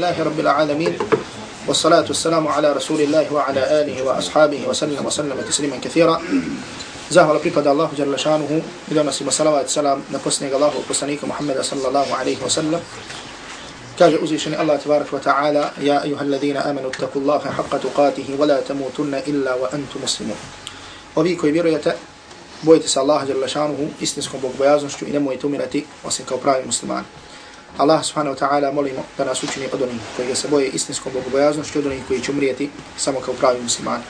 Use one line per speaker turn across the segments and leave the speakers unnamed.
الله رب العالمين والصلاة والسلام على رسول الله وعلى آله وأصحابه وسلم وسلم تسليما كثيرا. زهر لك الله جل شانه إذا نسيب صلوات السلام نقصني الله وقصنيك محمد صلى الله عليه وسلم كاج أزيشني الله تبارك وتعالى يا أيها الذين آمنوا اتقوا الله حق تقاته ولا تموتن إلا وأنتم مسلمون وبيكو يبيرية بويتس الله جل شانه إسنسكم بقبيازنشتو إنمو يتومنتي وسنكو براي مسلمان Allah subhanahu wa ta'ala molimo da nas učini od onih koji ga se boje istinskom bogobojaznošću od onih koji će umrijeti samo kao pravi muslimani.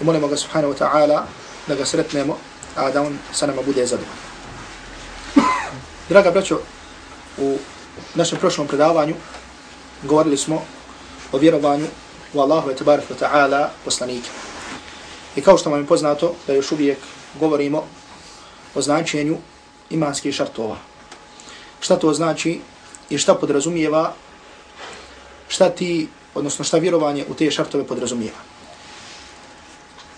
I molimo ga subhanahu wa ta'ala da ga sretnemo, a da on sa nama bude zadovoljan. Draga braćo, u našem prošlom predavanju govorili smo o vjerovanju u Allahu wa ta'ala poslanike. I kao što vam je poznato da još uvijek govorimo o značenju imanskih šartova. Šta to znači i šta podrazumijeva, šta ti, odnosno šta vjerovanje u te šartove podrazumijeva.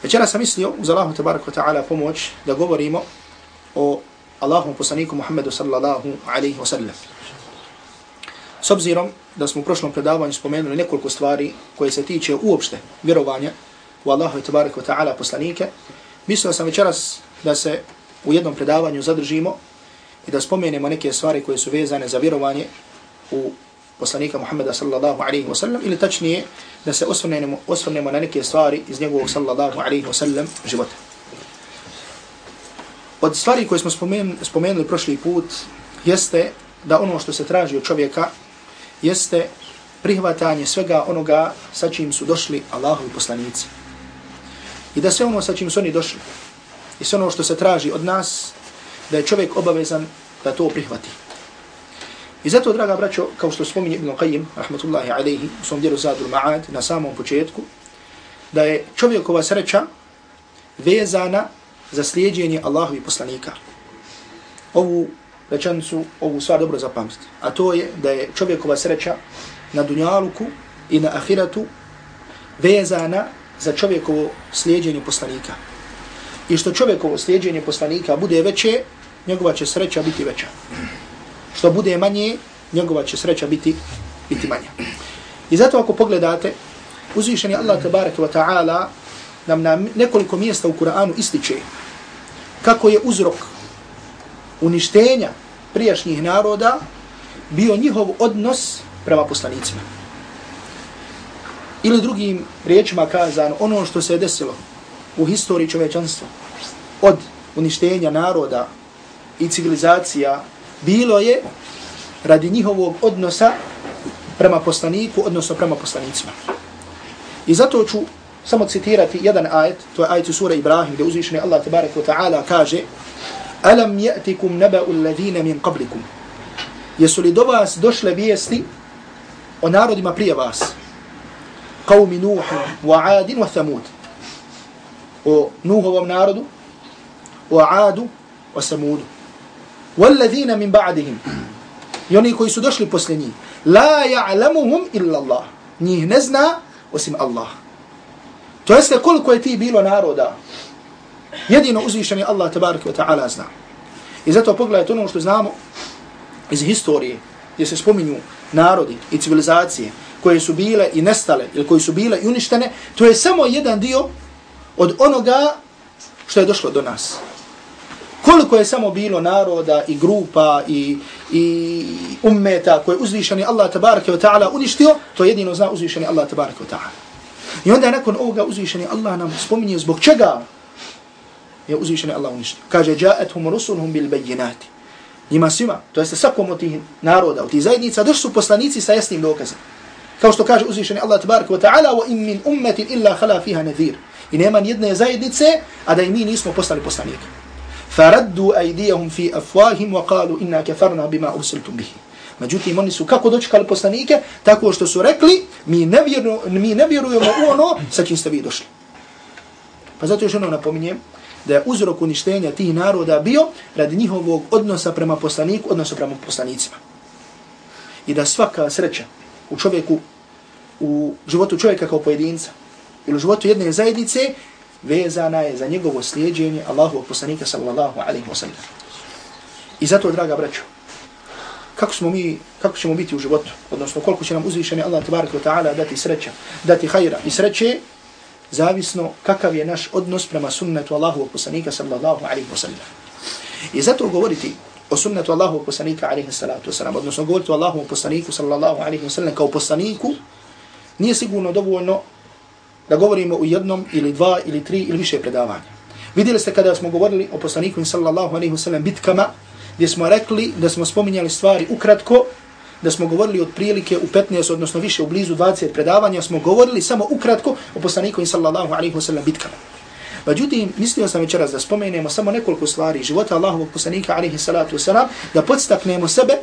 Večera sam mislio, uz Allahu tabaraka wa ta'ala pomoć, da govorimo o Allahom poslaniku Muhammedu sallallahu alaihi wa sallam. S obzirom da smo u prošlom predavanju spomenuli nekoliko stvari koje se tiče uopšte vjerovanja u Allahu tabaraka wa ta'ala poslanike, Mislio sam večeras da se u jednom predavanju zadržimo i da spomenemo neke stvari koje su vezane za vjerovanje u poslanika Muhammeda sallallahu alaihi wa sallam ili tačnije da se osvrnemo, osvrnemo na neke stvari iz njegovog sallallahu alaihi wa sallam života. Od stvari koje smo spomenuli, spomenuli prošli put jeste da ono što se traži od čovjeka jeste prihvatanje svega onoga sa čim su došli Allahovi poslanici. I da sve ono sa čim su oni došli, i sve ono što se traži od nas, da je čovjek obavezan da to prihvati. I zato, draga braćo, kao što spominje Ibn Qayyim, rahmatullahi alaihi, u svom djelu Zadul Ma'ad, na samom početku, da je čovjekova sreća vezana za slijedjenje Allahovi poslanika. Ovu rečenicu, ovu sva dobro zapamtiti. A to je da je čovjekova sreća na dunjaluku i na ahiratu vezana za čovjekovo slijedjenje poslanika. I što čovjekovo slijedjenje poslanika bude veće, njegova će sreća biti veća. Što bude manje, njegova će sreća biti, biti manja. I zato ako pogledate, uzvišeni Allah tabaraka wa ta'ala nam na nekoliko mjesta u Kur'anu ističe kako je uzrok uništenja prijašnjih naroda bio njihov odnos prema poslanicima. Ili drugim riječima kazano, ono što se desilo u historiji čovečanstva od uništenja naroda i civilizacija bilo je radi njihovog odnosa prema poslaniku, odnosno prema poslanicima. I zato ću samo citirati jedan ajet, to je ajet u sura Ibrahim, gdje uzvišeni Allah tabarek wa ta'ala kaže Alam jatikum nabau alladhina min qablikum. Jesu li do vas došle vijesti o narodima prije vas? Qawmi Nuhu, wa Adin, wa Thamud. O Nuhovom narodu, o Adu, o Samudu. والذين من بعدهم يوني كوي سدوش لبسلني لا يعلمهم إلا الله نيه نزنا وسم الله تو jest koliko je ti bilo naroda jedino uzvišeni Allah tabarak wa ta'ala zna i zato pogledajte ono što znamo iz historije gdje se spominju narodi i civilizacije koje su bile i nestale ili koje su bile i uništene, to je samo jedan dio od onoga što je došlo do nas. Koliko je samo bilo naroda i grupa i, i ummeta koje je uzvišeni Allah tabaraka wa ta'ala uništio, to jedino zna uzvišeni Allah tabaraka wa ta'ala. I onda nakon ovoga uzvišeni Allah nam spominje zbog čega je uzvišeni Allah uništio. Kaže, jaethum rusulhum bil bayinati. Njima svima, to jeste svakom od tih naroda, od tih zajednica, došli su poslanici sa jasnim dokazom. Kao što kaže uzvišeni Allah tabaraka wa ta'ala wa in min ummetin illa khala fiha nadhir. I nema nijedne zajednice, a da i mi nismo postali poslanika. Faraddu aydihum fi afwahim wa qalu inna kafarna bima ursiltum bihi. Međutim, oni su kako dočekali poslanike, tako što su rekli, mi ne, vjeru, mi ne vjerujemo u ono sa čim ste vi došli. Pa zato još ono napominjem, da je uzrok uništenja tih naroda bio radi njihovog odnosa prema poslaniku, odnosa prema poslanicima. I da svaka sreća u čovjeku, u životu čovjeka kao pojedinca, ili u životu jedne zajednice, vezana je za njegovo slijedjenje Allahovog poslanika sallallahu alaihi wa sallam. I zato, draga braćo, kako smo mi, kako ćemo biti u životu, odnosno koliko će nam uzvišeni Allah tabaraka wa ta'ala dati sreća, dati hajra i sreće, zavisno kakav je naš odnos prema sunnetu Allahovog poslanika sallallahu alaihi wa sallam. I zato govoriti o sunnetu Allahovog poslanika alaihi salatu wa sallam, odnosno govoriti o Allahovom poslaniku sallallahu alaihi wa sallam kao poslaniku, nije sigurno dovoljno da govorimo u jednom ili dva ili tri ili više predavanja. Vidjeli ste kada smo govorili o poslaniku sallallahu alaihi wasallam bitkama, gdje smo rekli da smo spominjali stvari ukratko, da smo govorili od prilike u 15, odnosno više u blizu 20 predavanja, smo govorili samo ukratko o poslaniku sallallahu alaihi wasallam bitkama. Međutim, mislio sam večeras da spomenemo samo nekoliko stvari života Allahovog poslanika alaihi salatu wasalam, da podstaknemo sebe,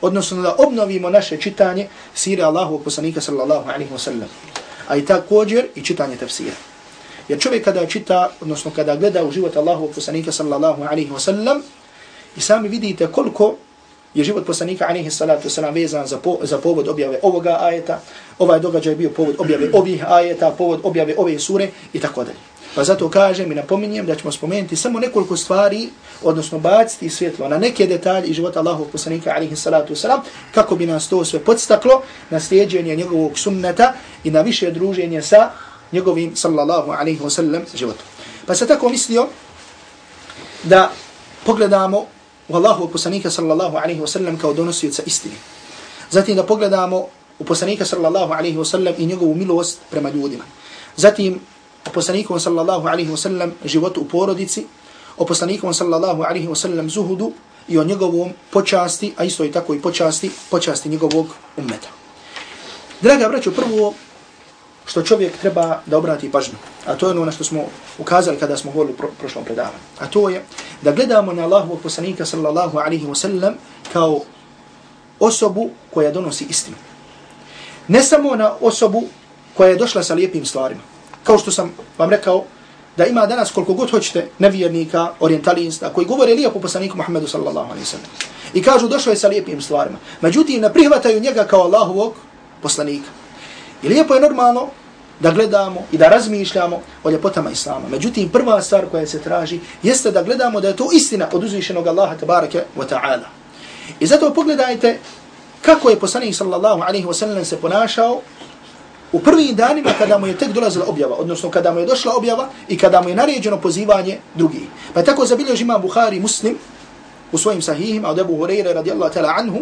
odnosno da obnovimo naše čitanje sire Allahovog poslanika sallallahu alaihi wasallam. A i također i čitanje tafsira. Jer čovjek kada čita, odnosno kada gleda u život Allahovog poslanika sallallahu alaihi wa sallam, i sami vidite koliko je život poslanika alihi salatu wasalam vezan za, po, za povod objave ovoga ajeta, ovaj događaj bio povod objave ovih ajeta, povod objave ove sure i tako dalje. Pa zato kažem i napominjem da ćemo spomenuti samo nekoliko stvari, odnosno baciti svjetlo na neke detalje iz života Allahov poslanika alihi salatu wasalam, kako bi nas to sve podstaklo na slijedženje njegovog sunneta i na više druženje sa njegovim sallallahu alihi wasallam životom. Pa se tako mislio da pogledamo u Allahu poslanika sallallahu alaihi wasallam kao donosioca istine. Zatim da pogledamo u poslanika sallallahu alaihi wasallam i njegovu milost prema ljudima. Zatim o poslaniku sallallahu alaihi wasallam životu u porodici, o poslaniku sallallahu alaihi wasallam zuhudu i o njegovom počasti, a isto i tako i počasti, počasti njegovog ummeta. Draga braćo, prvo što čovjek treba da obrati pažnju. A to je ono na što smo ukazali kada smo govorili u prošlom predavanju. A to je da gledamo na Allahovog poslanika sallallahu alaihi wa sallam kao osobu koja donosi istinu. Ne samo na osobu koja je došla sa lijepim stvarima. Kao što sam vam rekao, da ima danas koliko god hoćete nevjernika, orientalista, koji govore lijepo poslaniku Muhammedu sallallahu alaihi wa sallam. I kažu došao je sa lijepim stvarima. Međutim, ne prihvataju njega kao Allahovog poslanika. I lijepo je normalno da gledamo i da razmišljamo o ljepotama Islama. Međutim, prva stvar koja se traži jeste da gledamo da je to istina od uzvišenog Allaha tabaraka wa ta'ala. I zato pogledajte kako je poslanik sallallahu alaihi wa sallam se ponašao u prvim danima kada mu je tek dolazila objava, odnosno kada mu je došla objava i kada mu je naređeno pozivanje drugih. Pa je tako zabilježi ima Bukhari muslim u svojim sahihima od Ebu Hureyre radijallahu ta'ala anhu,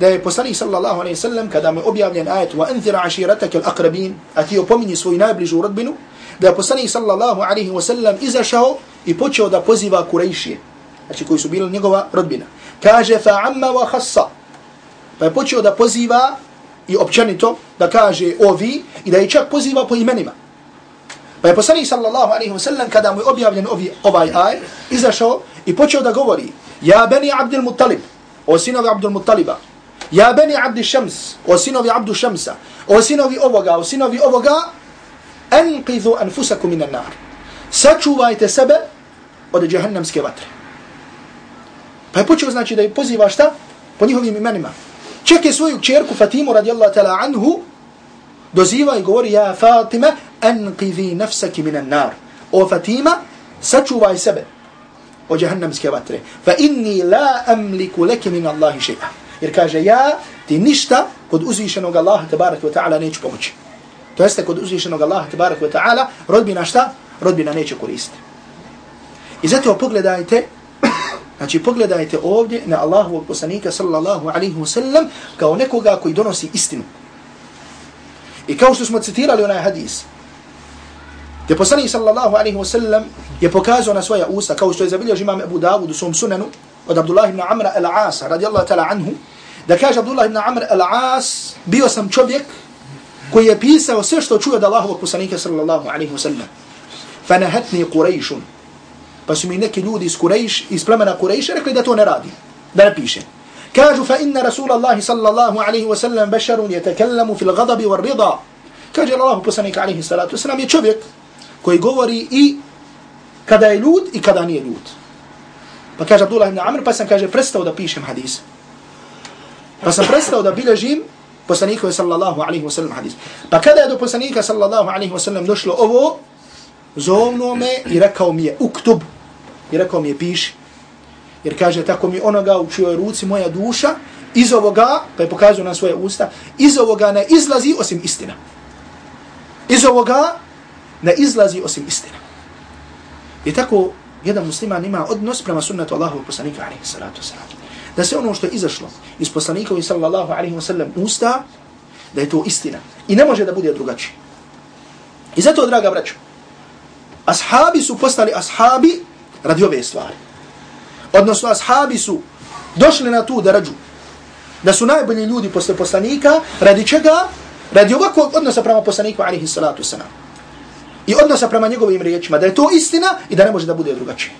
da je poslanik sallallahu alejhi ve sellem kada mu objavljen ajet wa anzir ashiratak al-aqrabin ati opomini svoju najbližu rodbinu da je poslanik sallallahu alejhi ve sellem izašao i počeo da poziva Kurejšije znači koji su bili njegova rodbina. Kaže fa amma wa khassa pa je počeo da poziva i općenito da kaže ovi i da je čak poziva po imenima. Pa je poslanik sallallahu alaihi wa sallam kada mu objavljen ovi, ovaj aj, izašao i počeo da govori ja bani Abdul Muttalib o sinovi Abdul Muttaliba Ja beni abdi šems, o sinovi abdu šemsa, o sinovi ovoga, o sinovi ovoga, enqidhu anfusaku minan nar. Sačuvajte sebe od džahannamske vatre. Pa je počeo znači da je poziva šta? Po njihovim imenima. Čeke svoju čerku Fatimu radijallahu ta'la anhu, doziva i govori, ja Fatima, enqidhi nafsaki minan nar. O Fatima, sačuvaj sebe od džahannamske vatre. Fa inni la amliku leki min Allahi še'a. Jer kaže ja ti ništa kod uzvišenog Allaha tabarak wa ta'ala neću pomoći. To jeste kod uzvišenog Allaha tabarak wa ta'ala rodbina šta? Rodbina neće koristiti. I zato pogledajte, znači pogledajte ovdje na Allahovog poslanika sallallahu alaihi wasallam kao nekoga koji donosi istinu. I kao što smo citirali onaj hadis, gdje poslanik sallallahu alaihi wasallam je pokazao na svoja usta, kao što je zabilježi imam Abu Dawud u svom sunanu, od Abdullah ibn Amra al-Asa, radijallahu ta'ala anhu, da kaže Abdullah ibn Amr al-As, bio sam čovjek koji je pisao sve što čuje od Allahovog poslanika sallallahu alaihi wa sallam. Fanahatni Qurayshun. Pa su mi neki ljudi iz Quraysh, iz plemena Quraysh, rekli da to ne radi, da ne piše. Kažu fa inna Rasulallahi sallallahu alaihi wa sallam basharun yatakallamu fil gadabi wal rida. Kaže Allahov poslanika alaihi salatu wa sallam je čovjek koji govori i kada je ljud i kada nije ljud. Pa kaže Abdullah ibn Amr, pa sam kaže prestao da pišem hadis. Pa sam prestao da bilježim poslanikove sallallahu alaihi wa sallam hadis. Pa kada je do poslanika sallallahu alaihi wa sallam došlo ovo, zovno me i rekao mi je uktub. I rekao mi je piši. Jer kaže, tako mi onoga u čijoj ruci moja duša, iz ovoga, pa je pokazio na svoje usta, iz ovoga ne izlazi osim istina. Iz ovoga ne izlazi osim istina. I tako jedan musliman ima odnos prema sunnetu Allahovog poslanika, alaihi salatu wasalam. Da se ono što je izašlo iz poslanikovi sallallahu alaihi wasallam usta, da je to istina. I ne može da bude drugačije. I zato, draga braćo, ashabi su postali ashabi radi ove stvari. Odnosno, ashabi su došli na tu darađu. Da su najbolji ljudi posle poslanika, radi čega? Radi ovakvog odnosa prema poslaniku, alaihi salatu wasalam. I odnosa prema njegovim riječima, da je to istina i da ne može da bude drugačije.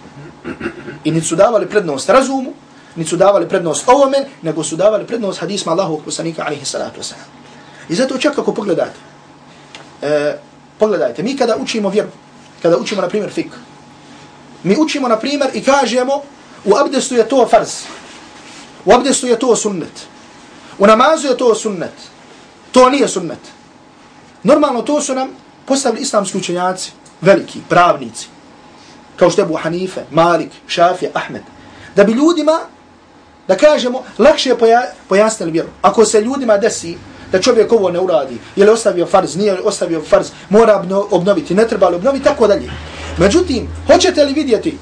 I niti su davali prednost razumu, niti su davali prednost ovome, nego su davali prednost hadisma Allahovog poslanika, alaihi salatu wasalam. I zato čak ako pogledate, e, pogledajte, mi kada učimo vjeru, kada učimo, na primjer, fik, mi učimo, na primjer, i kažemo, u abdestu je to farz, u abdestu je to sunnet, u namazu je to sunnet, to nije sunnet. Normalno to su nam postavili islamski učenjaci, veliki, pravnici, kao što je Abu Hanife, Malik, Šafija, Ahmed, da bi ljudima, da kažemo, lakše poja, pojasnili vjeru. Ako se ljudima desi da čovjek ovo ne uradi, je li ostavio farz, nije li ostavio farz, mora obnoviti, ne treba li obnoviti, tako dalje. Međutim, hoćete li vidjeti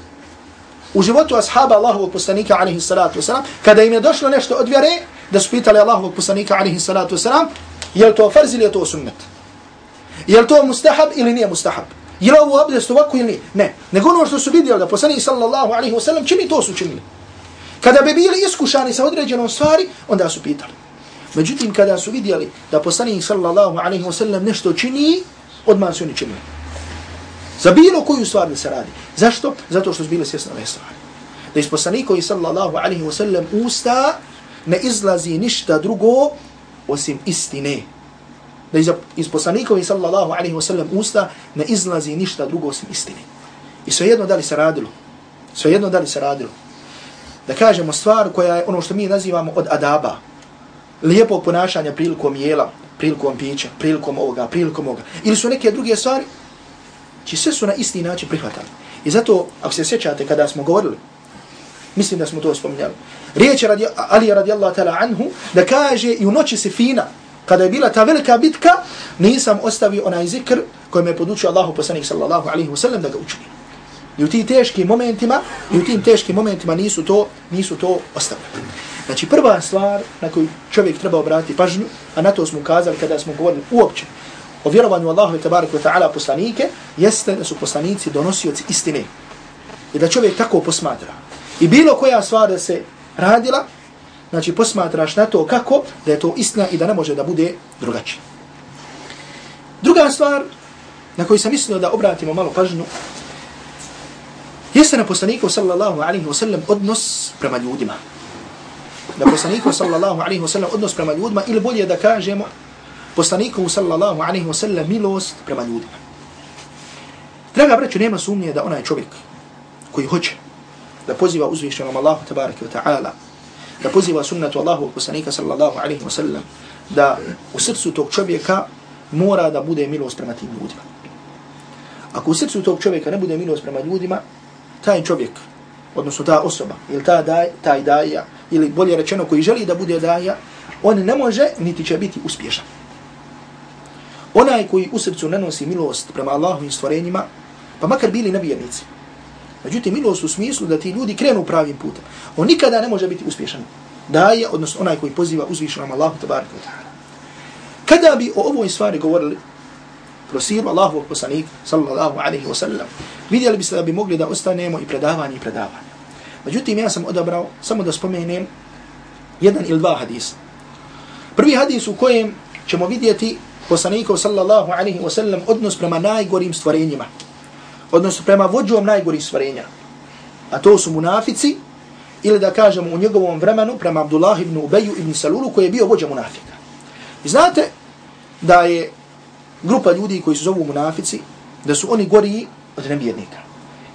u životu ashaba Allahovog poslanika, alaihi salatu wasalam, kada im je došlo nešto od vjere, da su pitali Allahovog poslanika, alaihi salatu wasalam, je li to farz ili je to sunnet? Je to mustahab ili nije mustahab? Je li ovo abdest ovako ili nije? Ne. Nego ono što su vidjeli da poslanik sallallahu alaihi wasalam čini, to su činili. Kada bi bili iskušani sa određenom stvari, onda su pitali. Međutim, kada su vidjeli da poslanik sallallahu alaihi wa sallam nešto čini, odmah su oni činili. Za bilo koju stvar da se radi. Zašto? Zato što su bili svjesni ove stvari. Da iz poslanikovi sallallahu alaihi wa sallam usta ne izlazi ništa drugo osim istine. Da iz, iz poslanikovi sallallahu alaihi wa sallam usta ne izlazi ništa drugo osim istine. I svejedno da li se radilo. svejedno da li se radilo. Da kažemo stvar koja je ono što mi nazivamo od adaba lijepo ponašanja prilikom jela, prilikom pića, prilikom ovoga, prilikom ovoga. Ili su neke druge stvari, či sve su na isti način prihvatali. I zato, ako se sjećate kada smo govorili, mislim da smo to spominjali, riječ radi, Ali radijallahu ta'ala anhu, da kaže i u noći se fina, kada je bila ta velika bitka, nisam ostavio onaj zikr koji me podučio Allahu poslanik sallallahu alaihi wasallam da ga učini. I u tim teškim momentima, i u tim teškim momentima nisu to, nisu to ostavili. Znači prva stvar na koju čovjek treba obratiti pažnju, a na to smo ukazali kada smo govorili uopće o vjerovanju Allahu i tabaraka wa ta'ala poslanike, jeste da su poslanici donosioci istine. I da čovjek tako posmatra. I bilo koja stvar da se radila, znači posmatraš na to kako da je to istina i da ne može da bude drugačije. Druga stvar na koju sam mislio da obratimo malo pažnju, jeste na poslaniku sallallahu alaihi wasallam odnos prema ljudima da poslaniku sallallahu alaihi wasallam odnos prema ljudima ili bolje da kažemo poslaniku sallallahu alaihi wasallam milost prema ljudima. Draga braću, nema sumnje da onaj čovjek koji hoće da poziva uzvišenom Allahu tabaraka wa ta'ala, da poziva sunnetu Allahu poslanika sallallahu alaihi wa sallam, da u srcu tog čovjeka mora da bude milost prema tim ljudima. Ako u srcu tog čovjeka ne bude milost prema ljudima, taj čovjek, odnosno ta osoba, ili ta daj, taj daja, ili bolje rečeno koji želi da bude daja, on ne može niti će biti uspješan. Onaj koji u srcu ne nosi milost prema Allahu i stvorenjima, pa makar bili nevjernici. Međutim, milost u smislu da ti ljudi krenu pravim putem. On nikada ne može biti uspješan. Daje, odnosno onaj koji poziva uzvišenom Allahu tabaraka wa ta'ala. Kada bi o ovoj stvari govorili, prosiru Allahu poslanik, sallallahu alaihi wa sallam, vidjeli biste da bi mogli da ostanemo i predavanje i predavanje. Međutim, ja sam odabrao samo da spomenem jedan ili dva hadisa. Prvi hadis u kojem ćemo vidjeti poslanikov sallallahu alaihi wa sallam odnos prema najgorim stvorenjima odnosno prema vođom najgorih stvarenja. A to su munafici ili da kažemo u njegovom vremenu prema Abdullah ibn Ubeju ibn Salulu koji je bio vođa munafika. I znate da je grupa ljudi koji su zovu munafici, da su oni gori od nevjernika.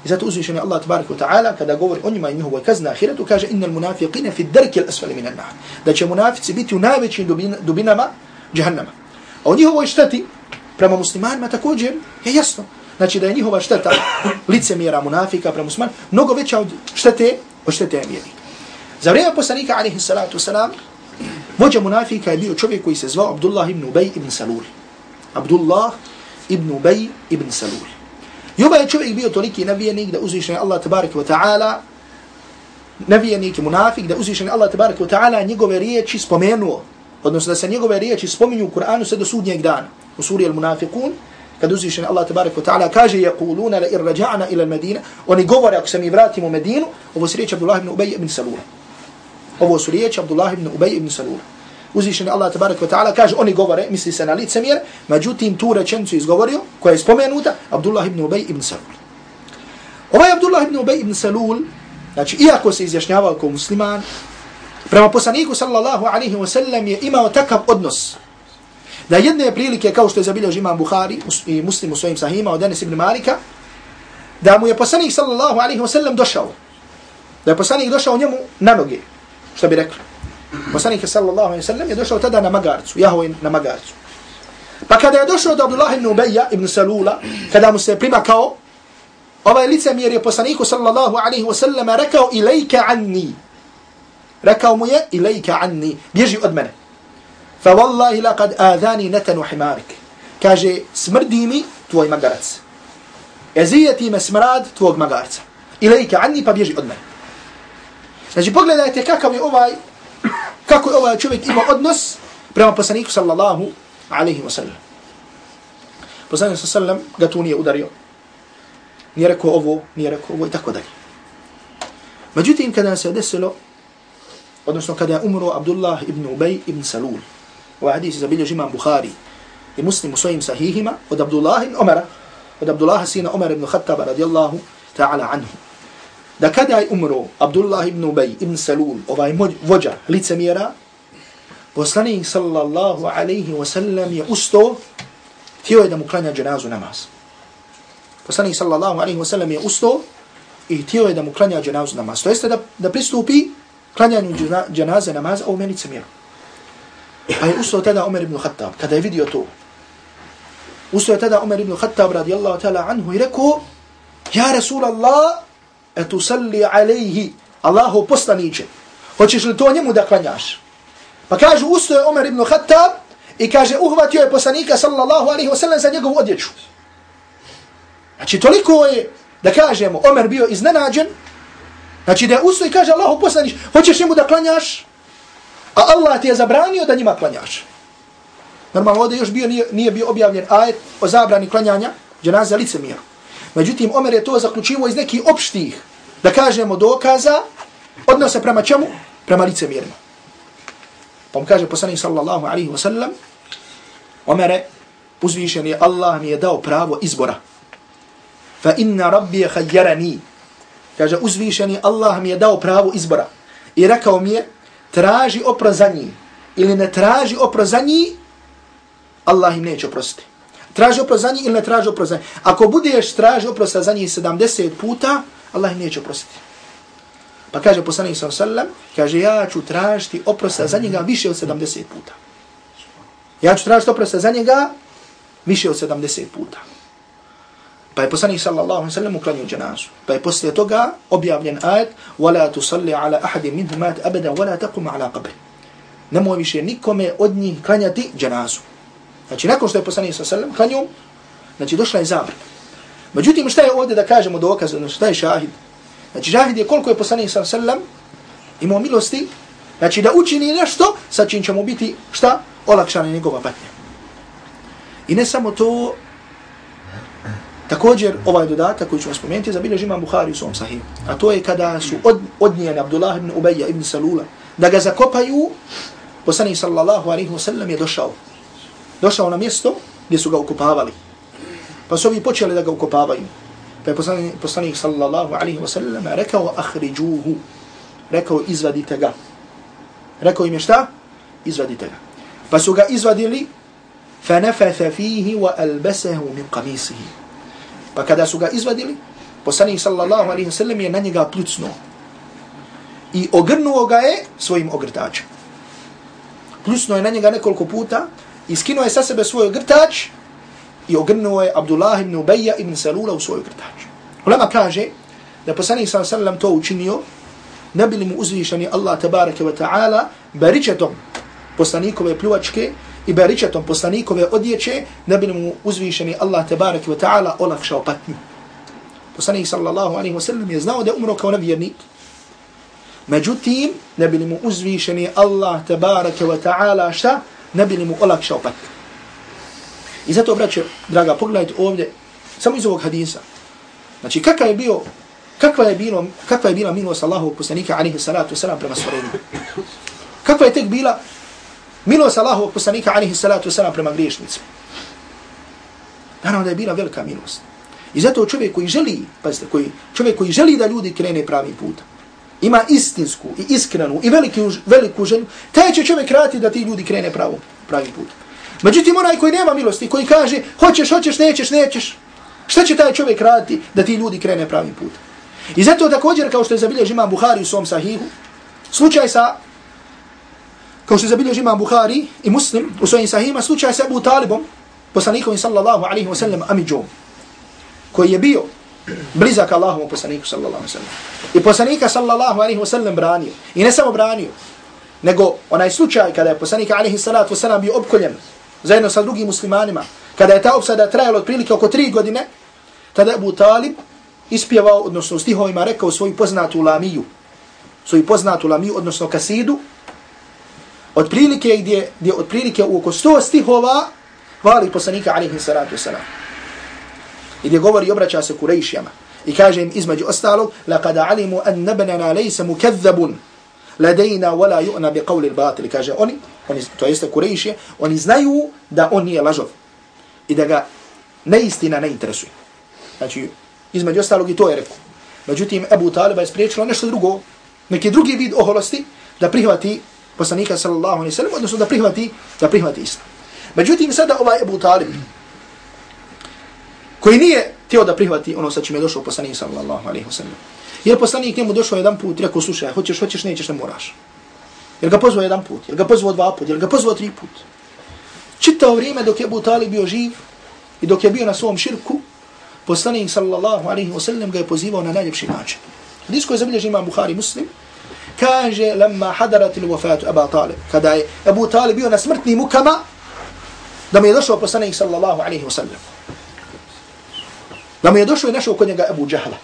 I zato uzvišen je Allah tabaraka wa ta'ala kada govori o njima i njihovoj kazni na ahiretu, kaže innal munafiqine fi drki al-asfali minan nar. Da će munafici biti u najvećim dubinama džahannama. A o njihovoj šteti prema muslimanima također je jasno. Znači da je njihova šteta licemjera munafika prema musman mnogo veća od štete od štete vjernika. Za vrijeme poslanika, alaihi salatu wasalam, vođa munafika je bio čovjek koji se zvao Abdullah ibn Ubej ibn Salul. Abdullah ibn Ubej ibn Salul. I ovaj čovjek bio toliki navijenik da uzvišen Allah tabarik wa ta'ala navijenik i munafik da uzvišen Allah tabarik wa ta'ala njegove riječi spomenuo. Odnosno da se njegove riječi spominju u Kur'anu sve do sudnjeg dana. U suri al-munafiqun kad uzvišen Allah tabaraka wa ta'ala kaže yaquluna la irja'na ila al-Madina oni govore ako se mi vratimo u Medinu ovo se riječi Abdullah ibn Ubej ibn Salul. Ovo su riječi Abdullah ibn Ubej ibn Salul. uzvišen Allah tabaraka wa ta'ala kaže, oni govore, misli se na lice mir, međutim tu rečenicu izgovorio, koja je spomenuta, Abdullah ibn Ubej ibn Salul. Ovaj Abdullah ibn Ubej ibn Salul, znači iako se izjašnjavao kao musliman, prema poslaniku sallallahu alaihi wa sallam je imao takav odnos, da jedne prilike, kao što je zabilio imam Buhari i muslim u svojim sahima od Denis ibn Malika, da mu je poslanik sallallahu alaihi wa došao, da je poslanik došao njemu na noge, što bi rekli. Poslanik sallallahu alejhi ve sellem je došao tada na magarcu, Jahve na magarcu. Pa kada je došao do Abdullah ibn Ubeja ibn Salula, kada mu se primakao, ovaj licemjer je poslaniku sallallahu alejhi ve sellem rekao ilajka anni. Rekao mu je ilajka anni, bježi od mene. Fa wallahi laqad adani natanu himarik. Kaže, smrdi mi tvoj magarac. Ezijeti me smrad tvog magarca. Ilejka anni, pa bježi od mene. Znači, pogledajte kakav je ovaj kako je ovaj čovjek imao odnos prema poslaniku sallallahu alaihi wa sallam. Poslanik sallam ga tu nije udario. Nije rekao ovo, nije rekao ovo i tako dalje. Međutim, kada se desilo, odnosno kada je umro Abdullah ibn Ubej ibn Salul, ovaj hadis je zabilio imam Bukhari i muslim u svojim sahihima od Abdullah ibn Umara, od Abdullah sina Umar ibn Khattaba radijallahu ta'ala anhu da kada je umro Abdullah ibn Ubay ibn Salul, ovaj vođa licemjera, poslanik sallallahu alaihi wasallam je usto, htio je da mu klanja dženazu namaz. Poslanik sallallahu alaihi wasallam je usto i htio je da mu klanja dženazu namaz. To jeste da, da pristupi klanjanju dženaze namaza u licemjeru. Pa je ustao tada Umar ibn Khattab, kada je vidio to. Ustao je tada Umar ibn Khattab radijallahu ta'ala anhu i rekao, Ja Rasulallah, etusalli alaihi, Allahu poslaniće. Hoćeš li to njemu da klanjaš? Pa kaže, ustao je Omer ibn Khattab i kaže, uhvatio je poslanika sallallahu alaihi wasallam za njegovu odjeću. Znači, toliko je, da kažemo, Omer bio iznenađen, znači da je ustao i kaže Allahu poslanić, hoćeš njemu da klanjaš? A Allah ti je zabranio da njima klanjaš. Normalno, ovdje još bio, nije, nije bio objavljen ajet o zabrani klanjanja, dženaze licemiru. Međutim, Omer je to zaključivo iz nekih opštih, da kažemo, dokaza, odnose prema čemu? Prema licemirima. Pa mu kaže poslanik sallallahu alaihi wa sallam, Omere, uzvišen je Allah mi je dao pravo izbora. Fa inna rabbi je hajjarani. Kaže, uzvišen je Allah mi je dao pravo izbora. I rekao mi je, traži oprost za njih. Ili ne traži oprost za njih, Allah im neće oprostiti traži oprost za njih ili ne traži oprost za njih. Ako budeš traži oprost za njih 70 puta, Allah im neće oprostiti. Pa kaže poslanik sa sallam, kaže ja ću tražiti oprosta za njega više od 70 puta. Ja ću tražiti oprosta za njega više od 70 puta. Pa je poslanik sallallahu sallam uklanio dženazu. Pa je poslije toga objavljen ajet وَلَا تُصَلِّ عَلَى أَحَدٍ مِنْهُ مَاتْ أَبَدًا وَلَا تَقُمْ عَلَى قَبْرِ Nemoj više nikome od njih klanjati dženazu. Znači, nakon što je poslanik sa sallam klanju, znači, došla je zabr. Međutim, šta je ovdje da kažemo dokaz, znači, šta je šahid? Znači, šahid je koliko je poslanik sa sallam imao milosti, znači, da učini nešto, sa čim će mu biti, šta? Olakšana njegova patnja. I ne samo to, također, ovaj dodatak koji ćemo spomenuti, zabilježi imam Bukhari u svom sahiju. A to je kada su od, odnijeni Abdullah ibn Ubeja ibn Salula, da ga zakopaju, poslanik sallallahu alaihi wa sallam je došao došao na mjesto gdje su ga ukopavali. Pa su ovi počeli da ga ukopavaju. Pa je poslanik, poslanik sallallahu alaihi wa sallam rekao ahriđuhu. Rekao izvadite ga. Rekao im je šta? Izvadite ga. Pa su ga izvadili فنفث فيه وألبسه من قميصه pa kada su ga izvadili poslanik sallallahu alaihi wa sallam je na njega plucnuo i ogrnuo ga je svojim ogrtačem plucnuo je na njega nekoliko puta i skinuo je sa sebe svoj ogrtač i ogrnuo je Abdullah ibn Ubeja ibn Salula u svoj ogrtač. Ulema kaže da poslanik sallallahu alaihi sallam to učinio ne bili mu uzvišeni Allah tabaraka wa ta'ala baričetom poslanikove pljuvačke i beričetom poslanikove odjeće, ne bi mu uzvišeni Allah tabaraka wa ta'ala olakšao patnju. Poslanik sallallahu alaihi wa sallam je znao da je umro kao nevjernik. Međutim, ne bi mu uzvišeni Allah tabaraka wa ta'ala šta? Ne bi mu olakšao patnju. I zato, braće, draga, pogledajte ovdje, samo iz ovog hadisa. Znači, kakav je bio kakva je bilo kakva je bila milost Allahovog poslanika alejhi salatu vesselam prema stvorenju kakva je tek bila milost Allahovog poslanika alihi salatu wasalam, prema griješnicima. Naravno da je bila velika milost. I zato čovjek koji želi pazite koji čovjek koji želi da ljudi krene pravi put ima istinsku i iskrenu i veliku veliku želju taj će čovjek raditi da ti ljudi krene pravo pravi put međutim onaj koji nema milosti koji kaže hoćeš hoćeš nećeš nećeš šta će taj čovjek raditi da ti ljudi krene pravi put I zato također, kao što je zabilježi imam Buhari u svom sahihu, slučaj sa, kao što zabilježi imam Bukhari i Muslim u svojim sahihima, slučaj sa Abu Talibom, poslanikom sallallahu alaihi wa sallam, Amidžom, koji je bio blizak Allahom poslaniku sallallahu alaihi wa sallam. I poslanika sallallahu alaihi wa sallam branio. I ne samo branio, nego onaj slučaj kada je poslanika alaihi salatu wa sallam bio opkoljen zajedno sa drugim muslimanima, kada je ta opsada trajala otprilike oko tri godine, tada Abu Talib ispjevao, odnosno stihovima rekao svoju poznatu lamiju, svoju poznatu lamiju, odnosno kasidu, od prilike gdje, gdje od prilike u oko sto stihova hvali poslanika alaihi salatu wasalam. I gdje govori i obraća se kurejšijama. I kaže im između ostalog, لَقَدَ عَلِمُوا أَنْ نَبْنَنَا لَيْسَ مُكَذَّبٌ لَدَيْنَا وَلَا يُؤْنَا بِقَوْلِ الْبَاطِلِ Kaže oni, oni, to jeste kurejšije, oni znaju da on nije lažov. I da ga neistina ne interesuje. Znači, između ostalog i to je rekao. Međutim, Ebu Taliba je spriječilo nešto drugo, neki drugi vid oholosti, da prihvati poslanika sallallahu alaihi sallam, odnosno da prihvati, da prihvati islam. Međutim, sada ovaj Ebu Talib, koji nije tijelo da prihvati ono sa čime je došao poslanik sallallahu alaihi sallam, jer poslanik njemu došao jedan put, rekao, slušaj, hoćeš, hoćeš, nećeš, ne moraš. Jer ga pozvao jedan put, jer ga pozvao dva put, jer ga pozvao tri put. Čitao vrijeme dok je Abu Talib bio živ i dok je bio na svom širku, poslanik sallallahu alaihi ve sellem ga je pozivao na najljepši način. Hadis koji zabilježi imam Buhari muslim, kaže lemma hadarat il wafatu Aba Talib, kada je Abu Talib bio na smrtnim mukama, da mu je došao poslanik sallallahu alaihi wa sallam. Da mu je došao i našao kod njega Abu Jahla.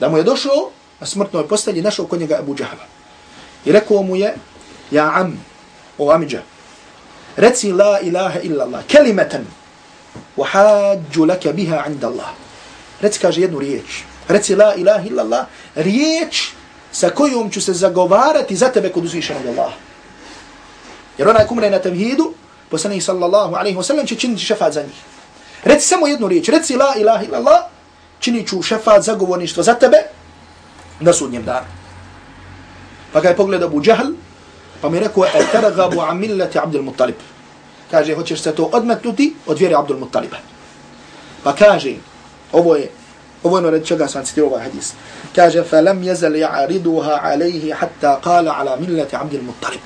Da mu je došao na smrtnoj postelji našao kod njega Abu Jahla. I rekao mu je, ja am, o amidža, reci la ilaha illa Allah, kelimatan, وحاج لك بها عند الله reci kaže jednu riječ reci la ilaha illa Allah riječ sa kojom ću se zagovarati za tebe kod uzvišenog Allah jer onaj kumre na tevhidu poslanih sallallahu alaihi wa sallam će činiti šefat za njih. Reci samo jednu riječ reci la ilaha illallah, činit ću šefat zagovorništvo za tebe na sudnjem danu. Pa kada je pogledao Abu Džahl, pa mi rekao e targabu an millati Abdul Muttalib. Kaže, hoćeš se to odmetnuti od vjere Abdul Muttaliba. Pa kaže, ovo je, ovo je ono red čega sam citirao ovaj hadis. Kaže, فَلَمْ يَزَلْ يَعْرِدُهَا عَلَيْهِ حَتَّى قَالَ عَلَى مِلَّةِ عَبْدِ الْمُطَّلِبِ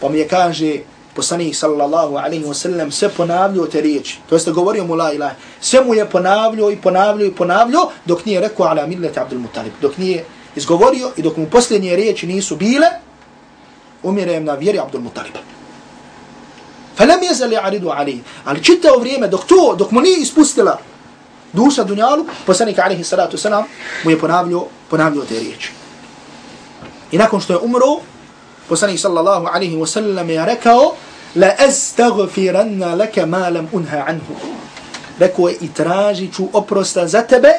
Pa mi je kaže, poslanih sallallahu alaihi wa sallam, sve ponavljio te riječi. To jeste govorio mu la ilaha. Sve mu je ponavljio i ponavljio i ponavljio, dok nije rekao ala millati Abdul Muttalib. Dok nije izgovorio i dok mu posljednje riječi nisu bile, umirem na vjeri Abdul Muttaliba. فلم يزل يعرض عليه ali čitao vrijeme dok to dok mu nije ispustila duša dunjalu poslanik alaihi salatu selam mu je ponavljao ponavljao te riječi i nakon što je umro poslanik sallallahu alaihi wa sallam je rekao la estagfiranna laka ma lam unha anhu rekao je i tražit ću oprosta za tebe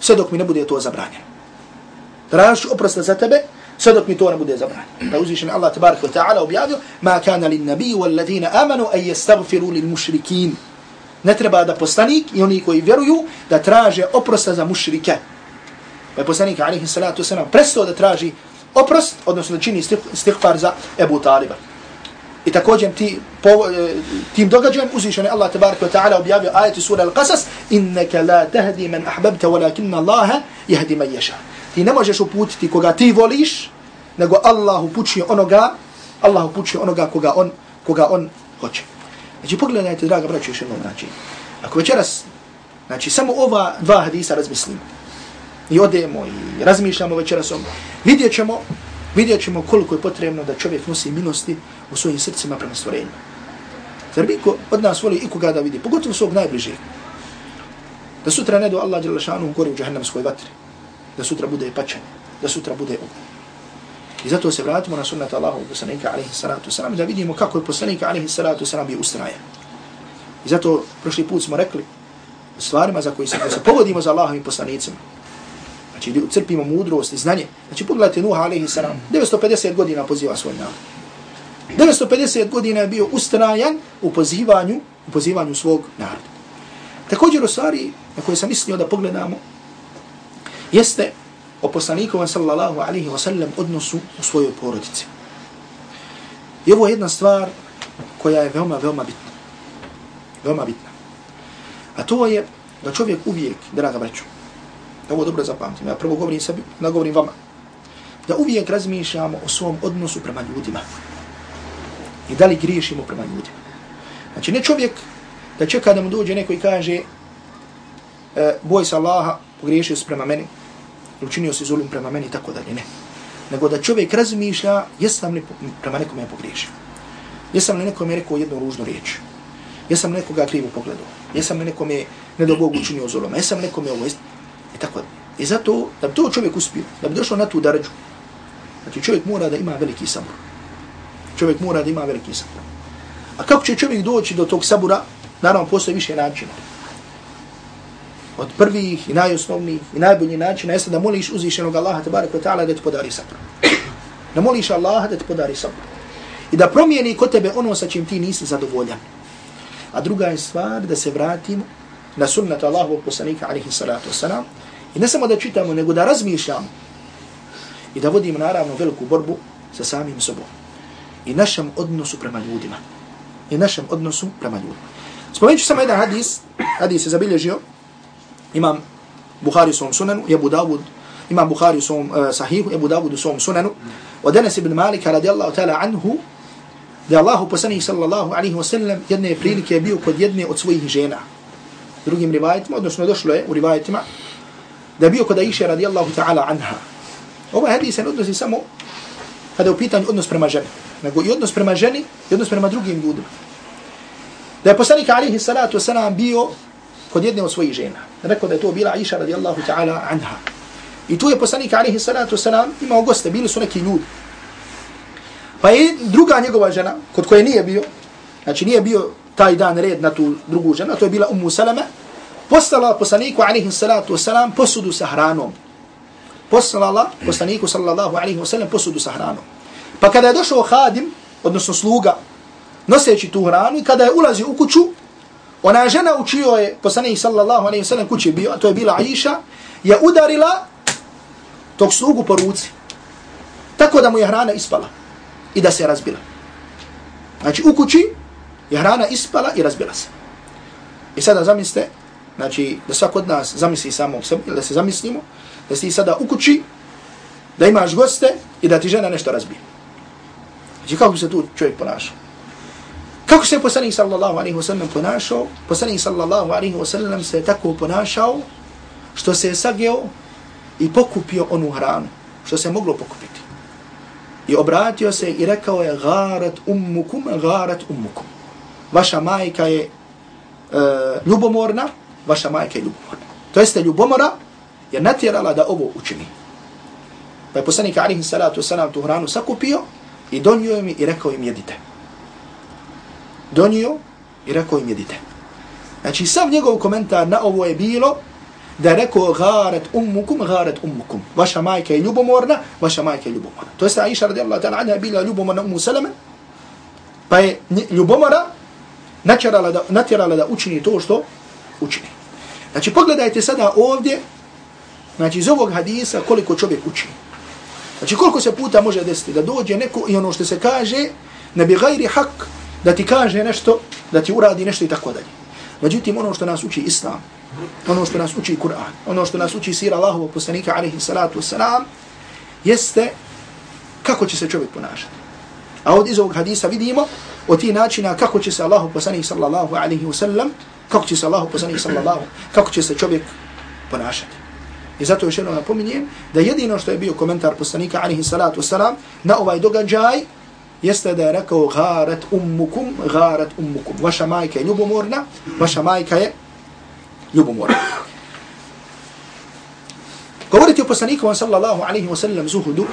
sve dok mi ne bude to zabranjeno tražit ću oprosta za tebe sve dok mi to ne bude zabranjeno. Pa uzvišen Allah tabarak wa ta'ala objavio ma kana lin nabiju wal ladina amanu a jestagfiru lil mušrikin. Ne treba da poslanik i oni koji vjeruju da traže oprosta za mušrike. Pa je poslanik alaihi salatu wasalam prestao da traži oprost, odnosno da čini stihfar za Ebu Taliba. I također ti, po, e, tim događajem uzvišen Allah tabarak wa ta'ala objavio ajati sura Al-Qasas innaka la tahdi man ahbabta walakinna Allaha yahdi man yasha ti ne možeš uputiti koga ti voliš, nego Allah upućuje onoga, Allah upućuje onoga koga on, koga on hoće. Znači, pogledajte, draga braću, još jednom, znači, ako večeras, znači, samo ova dva hadisa razmislimo, i odemo i razmišljamo večerasom, vidjet ćemo, vidjet ćemo koliko je potrebno da čovjek nosi milosti u svojim srcima prema stvorenju. Zar bi ko od nas voli ikoga da vidi, pogotovo svog najbližeg, da sutra ne do Allah Đelešanu gori u džahnemskoj vatri, da sutra bude pačan, da sutra bude ugo. I zato se vratimo na sunnata Allahu poslanika alaihi salatu wasalam da vidimo kako je poslanika alaihi salatu wasalam bio ustrajan. I zato prošli put smo rekli stvarima za koje se, se povodimo za Allahovim poslanicima. Znači da crpimo mudrost i znanje. Znači pogledajte Nuh alaihi salam. 950 godina poziva svoj narod. 950 godina je bio ustrajan u pozivanju, u pozivanju svog naroda. Također u stvari na koje sam mislio da pogledamo jeste o poslanikovom sallallahu alaihi wa sallam odnosu u svojoj porodici. I ovo je jedna stvar koja je veoma, veoma bitna. Veoma bitna. A to je da čovjek uvijek, draga braću, da ovo dobro zapamtim, ja prvo govorim sebi, da govorim vama, da uvijek razmišljamo o svom odnosu prema ljudima. I da li griješimo prema ljudima. Znači ne čovjek da čeka da mu dođe neko i kaže e, boj se Allaha, pogriješio se prema meni, učinio si zulum prema meni, tako dalje, ne. Nego da čovjek razmišlja, jesam li prema nekome pogriješio. Jesam li nekome rekao jednu ružnu riječ. Jesam li nekoga krivo pogledao. Jesam li nekome nedobog učinio zulum. Jesam li nekome ovo jest. I tako dalje. I zato, da bi to čovjek uspio, da bi došao na tu darađu, znači čovjek mora da ima veliki sabor. Čovjek mora da ima veliki sabor. A kako će čovjek doći do tog sabora, naravno postoje više načina od prvih i najosnovnijih i najboljih načina jeste da moliš uzvišenog Allaha tabarak wa ta'ala da ti podari sabr. Da moliš Allaha da ti podari sabr. I da promijeni kod tebe ono sa čim ti nisi zadovoljan. A druga je stvar da se vratimo na sunnata Allahu poslanika alaihi salatu wasalam i ne samo da čitamo, nego da razmišljamo i da vodimo naravno veliku borbu sa samim sobom i našem odnosu prema ljudima. I našem odnosu prema ljudima. Spomenut ću samo jedan hadis, hadis je zabilježio imam Bukhari svom sunanu, Ebu Dawud, imam Bukhari svom uh, sahihu, Ebu Dawud svom sunanu, od Enes ibn Malika radijallahu ta'ala anhu, da je Allahu poslanih sallallahu alaihi wa sallam jedne prilike je bio kod jedne od svojih žena. Drugim rivajetima, odnosno došlo je u rivajetima, da je bio kod Aisha radijallahu ta'ala anha. Ovaj hadis se odnosi samo kada je u pitanju odnos prema ženi, nego i odnos prema ženi i odnos prema drugim ljudima. Da je poslanik alaihi salatu wa bio kod jedne od svojih žena. Rekao da je to bila Aisha radijallahu ta'ala anha. I tu je poslanik alaihi salatu wasalam imao goste, bili su neki ljudi. Pa je druga njegova žena, kod koje nije bio, znači nije bio taj dan red na tu drugu ženu, to je bila Ummu Salama, poslala poslaniku alaihi salatu wasalam posudu sa hranom. Poslala poslaniku sallallahu alaihi wasalam posudu sa hranom. Pa kada je došao hadim, odnosno sluga, noseći tu hranu i kada je ulazio u kuću, Ona žena u čijoj je poslanih sallallahu alaihi wa sallam kući bio, a to je bila Aisha, je udarila tog slugu po ruci. Tako da mu je hrana ispala i da se razbila. Znači u kući je hrana ispala i razbila se. I sada zamislite, znači da svak od nas zamisli samog sebe, ili da se zamislimo, da si sada u kući, da imaš goste i da ti žena nešto razbije. Znači kako se tu čovjek ponašao? Kako se poslanik sallallahu alaihi wa sallam ponašao? Poslanik sallallahu alaihi wa sallam se tako ponašao što se je sageo i pokupio onu hranu, što se moglo pokupiti. I obratio se i rekao je garat ummukum, garat ummukum. Vaša majka je uh, ljubomorna, vaša majka je ljubomorna. To jeste ljubomora je natjerala da ovo učini. Pa je poslanik alaihi salatu sallam tu hranu sakupio i donio im i rekao im jedite donio i rekao im jedite. Znači, sam njegov komentar na ovo je bilo da je rekao garet ummukum, garet ummukum. Vaša majka je ljubomorna, vaša majka je ljubomorna. To jeste Aisha radijallahu ta'ala anha bila ljubomorna umu Salama, pa je ljubomora natjerala da, natjerala da učini to što učini. Znači, pogledajte sada ovdje, znači, iz ovog hadisa koliko čovjek učini. Znači, koliko se puta može desiti da dođe neko i ono što se kaže, ne bi gajri hak, da ti kaže nešto, da ti uradi nešto i tako dalje. Međutim, ono što nas uči Islam, ono što nas uči Kur'an, ono što nas uči sira Allahovog poslanika, alaihi salatu wasalam, jeste kako će se čovjek ponašati. A od iz ovog hadisa vidimo od tih načina kako će se Allahov poslanik sallallahu alaihi wasallam, kako će se Allahu poslanik sallallahu, kako će se čovjek ponašati. I zato još jednom napominjem da jedino što je bio komentar poslanika alaihi salatu wasalam na ovaj događaj jeste da je rekao garat ummukum, garat ummukum. Vaša majka je ljubomorna, vaša majka je ljubomorna. Govoriti o poslanikovom sallallahu alaihi wasallam zuhudu,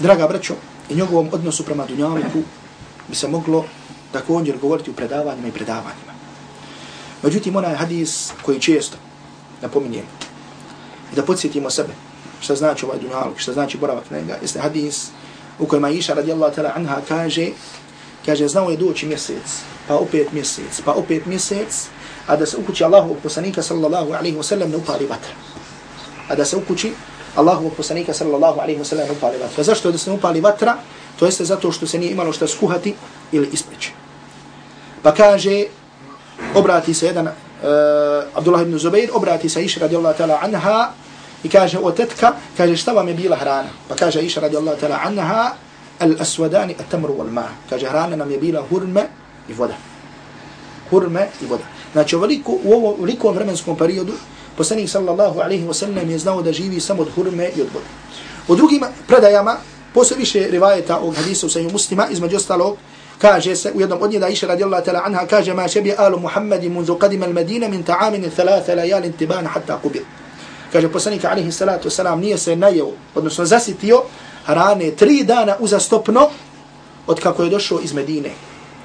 draga braćo, i njegovom odnosu prema dunjaliku bi se moglo također govoriti u predavanjima i predavanjima. Međutim, onaj hadis koji često napominje i da podsjetimo sebe šta znači ovaj dunjalik, šta znači boravak na njega, jeste hadis u kojima Aisha radijallahu ta'la anha kaže, kaže, znao je doći mjesec, pa opet mjesec, pa opet mjesec, a da se ukući Allahu poslanika sallallahu alaihi wa sallam ne upali vatra. A da se ukući Allahu poslanika sallallahu alaihi wa sallam ne upali vatra. Zašto da se ne upali vatra? To jeste zato što se nije imalo šta skuhati ili ispeći. Pa kaže, obrati se jedan, uh, Abdullah ibn Zubair, obrati se Aisha radijallahu ta'la anha, I kaže o tetka, kaže šta vam je bila hrana? Pa kaže Iša radijallahu ta'la anha, al aswadani at tamru wal ma. Kaže hrana nam je bila hurme i voda. Hurme i voda. Znači veliko, u ovom velikom vremenskom periodu, poslanik sallallahu alaihi wa sallam je znao da živi samo od hurme i od vode. U drugim predajama, posle više rivajeta ovog hadisa u sajmu muslima, između ostalog, kaže se u jednom od njih da Iša radijallahu ta'la anha, kaže ma šebi alu Muhammedi munzu qadima al-Madina min ta'amin thalatha layalin tibana hatta qubir kaže poslanik alaihi salatu wasalam, nije se najeo, odnosno zasitio hrane tri dana uzastopno od kako je došao iz Medine.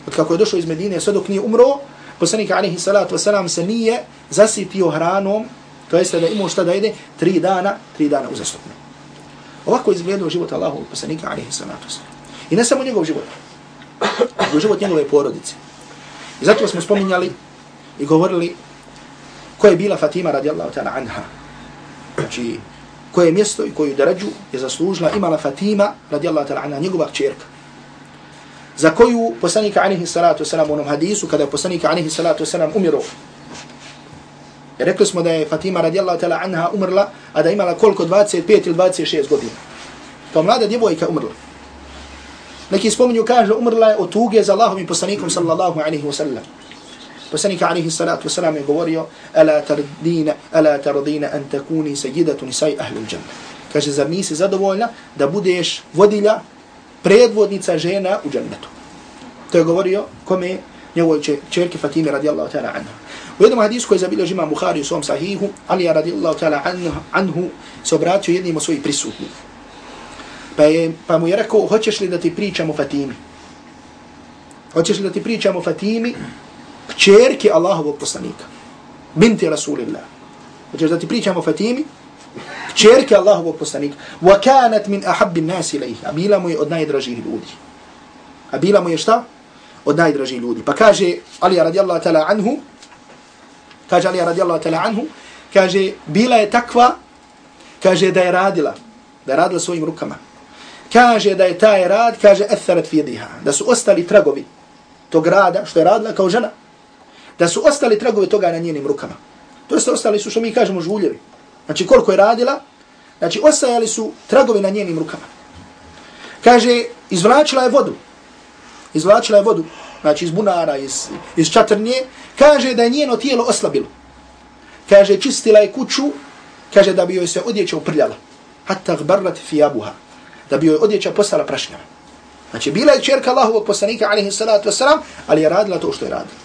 Od kako je došao iz Medine, sve dok nije umro, poslanik alaihi salatu wasalam se nije zasitio hranom, to jeste da imao šta da jede, tri dana, tri dana uzastopno. Ovako je izgledao život Allahu poslanika alaihi salatu wasalam. I ne samo njegov život, nego život njegove porodice. I zato smo spominjali i govorili ko je bila Fatima radijallahu ta'ala anha znači koje mjesto i koju deređu je zaslužila imala Fatima radijallahu ta'ala anha njegova kćerka za koju poslanik alejhi salatu vesselam u onom hadisu kada je poslanika salatu vesselam umro rekli smo da je Fatima radijallahu ta'ala anha umrla a da imala koliko 25 ili 26 godina. Kao mlada djevojka umrla. Neki spominju kaže umrla je od tuge za Allahom i poslanikom sallallahu alihi wasallam Poslanik alaihi salatu wasalam je govorio Ala tardina, ala tardina an takuni sajidatu nisaj ahlul džanna. Kaže, zar nisi zadovoljna da budeš vodilja predvodnica žena u džennetu? To je govorio kome njegovoj čerke Fatime radijallahu ta'ala anha. U jednom hadisu koji je zabilježi imam Bukhari u svom sahihu, Ali radijallahu ta'ala anhu se obratio jednim od svojih prisutnih. Pa, je, pa mu je rekao, hoćeš li da ti pričam o Fatimi? Hoćeš li da ti pričam o Fatimi? Kćerke Allahovog poslanika. Binti Rasulillah. Hoćeš da ti pričam o Fatimi? Kćerke Allahovog poslanika. Wa kanat min ahabbi nasi ilaihi. A bila mu je od najdražih ljudi. A bila mu je šta? Od najdražih ljudi. Pa kaže Ali radijallahu ta'ala anhu, kaže Ali radijallahu ta'ala anhu, kaže, bila je takva, kaže da je radila, da je radila svojim rukama. Kaže da je taj rad, kaže, etharat fi da su ostali tragovi tog rada, što je radila kao žena, da su ostali tragovi toga na njenim rukama. To jest ostali su što mi kažemo žuljevi. Znači koliko je radila, znači ostajali su tragovi na njenim rukama. Kaže, izvlačila je vodu. Izvlačila je vodu, znači iz bunara, iz, iz čatrnje. Kaže da je njeno tijelo oslabilo. Kaže, čistila je kuću, kaže da bi joj se odjeća uprljala. Hatta gbarrat fijabuha. Da bi joj odjeća postala prašnjava. Znači, bila je čerka Allahovog poslanika, alaihi salatu wasalam, ali je radila to što je radila.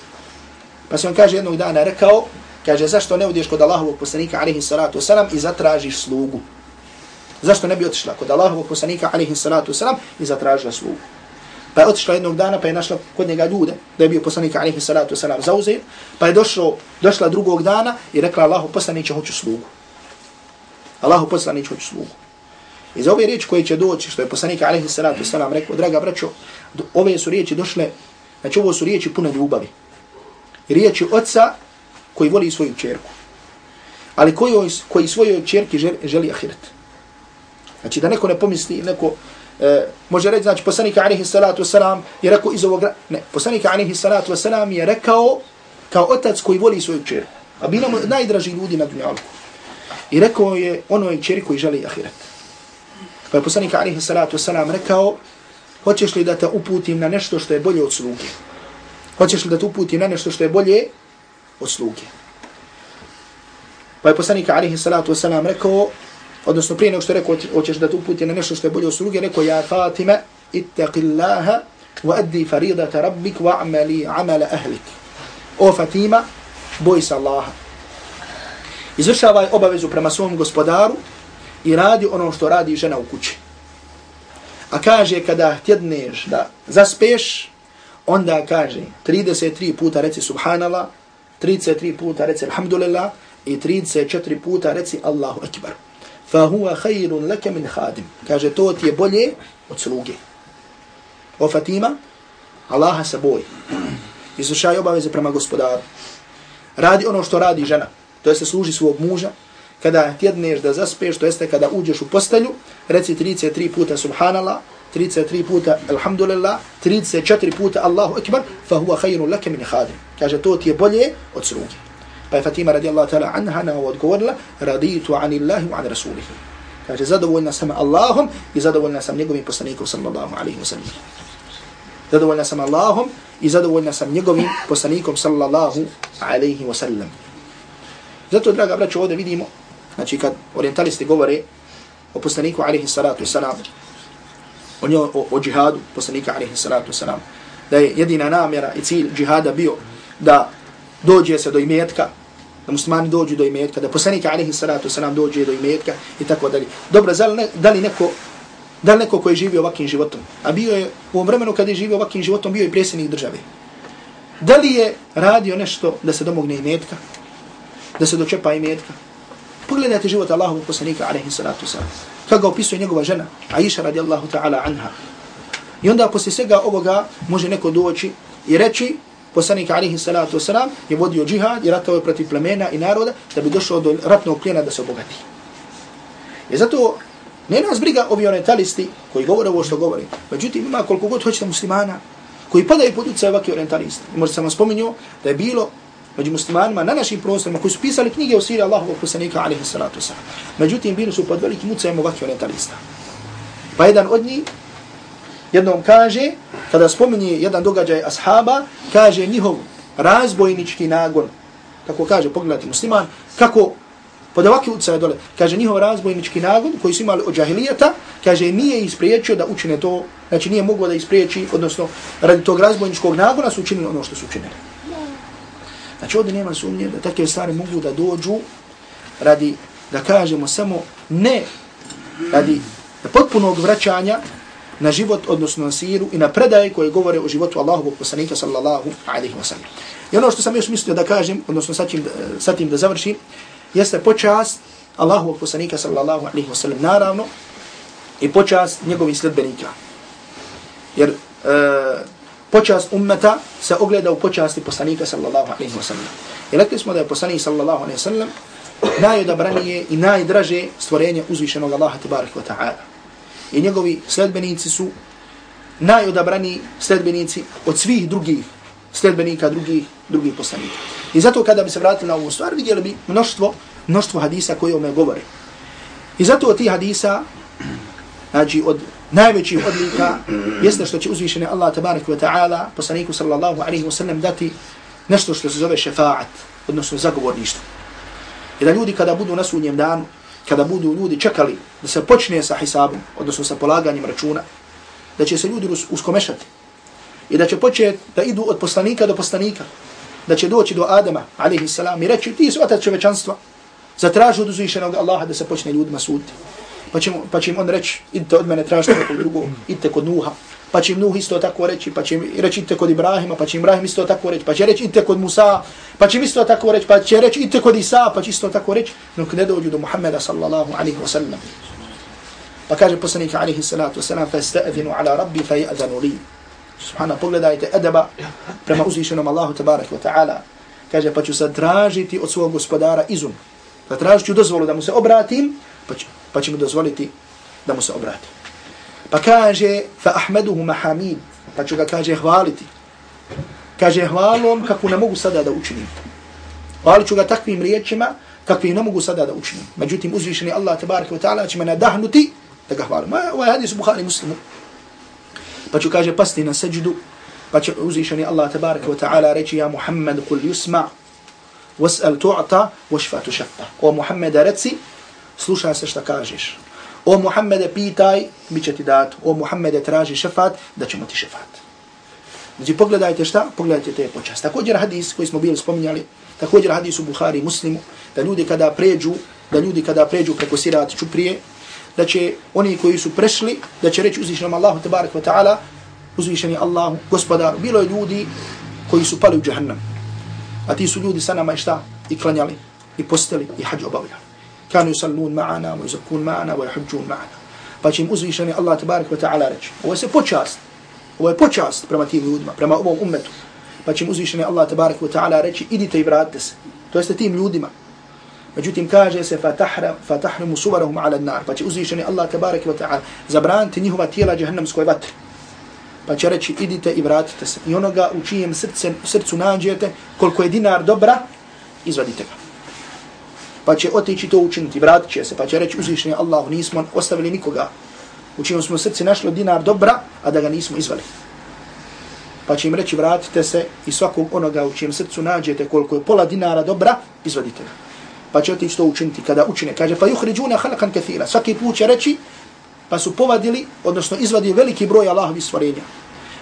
Pa se on kaže jednog dana rekao, kaže zašto ne udješ kod Allahovog poslanika alaihi salatu wasalam i zatražiš slugu? Zašto ne bi otišla kod Allahovog poslanika alaihi salatu wasalam i zatražila slugu? Pa je otišla jednog dana pa je našla kod njega ljude da je bio poslanik alaihi salatu wasalam zauzeo. Pa je došlo, došla drugog dana i rekla Allahu poslaniće hoću slugu. Allahu poslaniće hoću slugu. I za ove riječi koje će doći, što je poslanik alaihi salatu wasalam rekao, draga braćo, ove su riječi došle, znači ovo su riječi pune ljubavi riječi oca koji voli svoju čerku. Ali koji, koji svojoj čerki želi, želi ahiret. Znači da neko ne pomisli, neko e, može reći, znači poslanika alihi salatu wasalam je rekao iz ovog, ne, poslanika alihi salatu wasalam je rekao kao otac koji voli svoju čerku. A bilo mu najdraži ljudi na dunjalku. I rekao je onoj čeri koji želi ahiret. Pa je poslanika alihi salatu wasalam rekao, hoćeš li da te uputim na nešto što je bolje od sluge? Hoćeš li da te uputi na nešto što je bolje od sluge? Pa je poslanik alihi salatu wasalam rekao, odnosno prije nego što je rekao, hoćeš da te uputi na nešto što je bolje od sluge, rekao, ja Fatima, ittaqi Allaha, wa addi faridata rabbik, wa amali amala ahlik. O Fatima, boj se Allaha. Izvršavaj obavezu prema svom gospodaru i radi ono što radi žena u kući. A kaže kada tjedneš da zaspeš, onda kaže 33 puta reci subhanallah, 33 puta reci alhamdulillah i 34 puta reci Allahu akbar. Fa huwa لك laka min khadim. Kaže to ti je bolje od sluge. O Fatima, Allaha se boj. Izvršaj obaveze prema gospodaru. Radi ono što radi žena. To jeste se služi svog muža. Kada tjedneš da zaspeš, to jeste kada uđeš u postelju, reci 33 puta subhanallah, 33 puta alhamdulillah, 34 puta Allahu ekber, fa huwa khayrun laka min khadim. Kaže to ti je bolje od sluge. Pa je Fatima radijallahu ta'ala anha na ovo odgovorila, raditu anillahi wa an rasulihi. Kaže zadovoljna sam Allahom i zadovoljna sam njegovim poslanikom sallallahu alaihi wa sallam. Zadovoljna sam Allahom i zadovoljna sam njegovim poslanikom sallallahu alaihi wa sallam. Zato, draga braćo, ovdje vidimo, znači kad orientalisti govore o poslaniku alaihi salatu wa sallam, o, njoj, o, o džihadu poslanika alaihi salatu wasalam, da je jedina namjera i cilj džihada bio da dođe se do imetka, da muslimani dođu do imetka, da poslanika alaihi salatu wasalam dođe do imetka i tako dalje. Dobro, da li neko Da li neko koji je živio ovakvim životom? A bio je u ovom vremenu kada je živio ovakvim životom, bio je predsjednik države. Da li je radio nešto da se domogne imetka? Da se dočepa imetka? Pogledajte život Allahovog poslanika, alaihi salatu wasalam kako ga opisuje njegova žena, Aisha radijallahu ta'ala anha. I onda poslije svega ovoga može neko doći i reći, poslanik alihi salatu wasalam je vodio džihad i ratao je protiv plemena i naroda da bi došao do ratnog plijena da se obogati. I zato ne nas briga ovi orientalisti koji govore ovo što govori. Međutim, ima koliko god hoćete muslimana koji padaju pod utjecaj ovakvi orientalisti. I možda sam vam spomenuo da je bilo među muslimanima na našim prostorima koji su pisali knjige o siri Allahovog poslanika alaihi salatu wasalam. Međutim, bili su pod velikim utjecajem ovakvih orientalista. Pa jedan od njih jednom kaže, kada spominje jedan događaj ashaba, kaže njihov razbojnički nagon, kako kaže, pogledajte musliman, kako pod ovakvih utjecaje dole, kaže njihov razbojnički nagon koji su imali od džahilijeta, kaže nije ispriječio da učine to, znači nije moglo da ispriječi, odnosno radi tog razbojničkog nagona su učinili ono što su učinili. Znači ovdje nema sumnje da takve stvari mogu da dođu radi, da kažemo samo ne radi potpunog vraćanja na život, odnosno na siru i na predaje koje govore o životu Allahovog poslanika sallallahu alaihi wa sallam. I ono što sam još mislio da kažem, odnosno sa tim, sa tim da završim, jeste počast Allahovog poslanika sallallahu alaihi wa sallam naravno i počast njegovih sledbenika. Jer uh, počast ummeta se ogleda u počasti poslanika sallallahu alaihi wa sallam. I rekli smo da je poslanik sallallahu alaihi wa sallam najodabranije i najdraže stvorenje uzvišenog Allaha tibarak wa ta'ala. I njegovi sledbenici su najodabraniji sledbenici od svih drugih sledbenika drugih, drugih poslanika. I zato kada bi se vratili na ovu stvar, vidjeli bi mnoštvo, mnoštvo hadisa koje ome govore. I zato od tih hadisa, znači od najvećih odlika jeste što će uzvišeni Allah tabarak wa ta'ala poslaniku sallallahu alaihi wa sallam dati nešto što se zove šefaat, odnosno zagovorništvo. I da ljudi kada budu na sunnjem danu, kada budu ljudi čekali da se počne sa hisabom, odnosno sa polaganjem računa, da će se ljudi uskomešati. I da će početi da idu od poslanika do poslanika, da će doći do Adama, alaihi salam, i reći ti su otac čovečanstva, zatraži od uzvišenog Allaha da se počne ljudima suditi pa će, pa će im on reći, idite od mene, tražite nekog drugog, idite kod Nuha, pa će im Nuh isto tako reći, pa će im reći, idite kod Ibrahima, pa će im Ibrahim isto tako reći, pa će reći, idite kod Musa, pa će im isto tako reći, pa će reći, idite kod Isa, pa će isto tako reći, dok ne dođu do Muhammeda sallallahu alaihi wa sallam. Pa kaže poslanik alaihi salatu wasallam, fa sta'adhinu ala rabbi fa ja'adhanu li. Subhana, pogledajte edaba prema uzvišenom Allahu tabarak wa ta'ala. Kaže, pa ću zatražiti od svog gospodara izum. Zatražit ću dozvolu da mu se obratim, pa ću, pa će mu dozvoliti da mu se obrati. Pa kaže, fa ahmeduhu mahamid, pa ću ga kaže hvaliti. Kaže hvalom kako ne mogu sada da učinim. Hvalit ću ga takvim riječima kakvi ne mogu sada da učinim. Međutim, uzvišeni Allah tabaraka wa ta'ala će me nadahnuti da ga hvalim. Ovo je hadis u Bukhari muslimu. Pa ću kaže pasti na seđdu, pa će uzvišeni Allah tabaraka wa ta'ala reći, ja Muhammed kul yusma, was'al tu'ta washfa tushaffa o Muhammede reci slušaj se šta kažeš. O Muhammede pitaj mi će ti dat. O Muhammede traži šefat da ćemo ti šefat. Znači pogledajte šta? Pogledajte te počast također hadis koji smo bili spominjali također hadis u Buhari muslimu da ljudi kada pređu da ljudi kada pređu preko sirat čuprije da će oni koji su prešli da će reći uzvišenom Allahu tabarak wa ta'ala uzvišeni Allahu gospodar. Bilo je ljudi koji su pali u džahannam a ti su ljudi sa nama i šta? I klanjali i posteli, i hađu obavljali kanu yusallun ma'ana wa yuzakun ma'ana wa yahujjun ma'ana pa će im uzvišeni Allah tbarak wa ta'ala reći ovo je se počast ovo je počast prema tim ljudima prema ovom ummetu pa će im uzvišeni Allah tbarak wa ta'ala reći idite i vratite se to jeste tim ljudima Međutim, kaže se fatahrimu suvarahum ala nar, pa će uzvišeni Allah tbarak wa ta'ala zabraniti njihova tijela džahannamskoj vatri. Pa će reći, idite i vratite se. I onoga u čijem srce, srcu nađete, koliko je dinar dobra, izvadite ga. Pa će otići to učiniti, vratit će se, pa će reći uzvišeni Allah, nismo ostavili nikoga u čijem smo srce našli dinar dobra, a da ga nismo izvali. Pa će im reći, vratite se i svakog onoga u čijem srcu nađete koliko je pola dinara dobra, izvadite ga pa će otići to učiniti kada učine. Kaže, pa juhriđuna halakan kathira. Svaki put će reći, pa su povadili, odnosno izvadili veliki broj Allahovi stvorenja.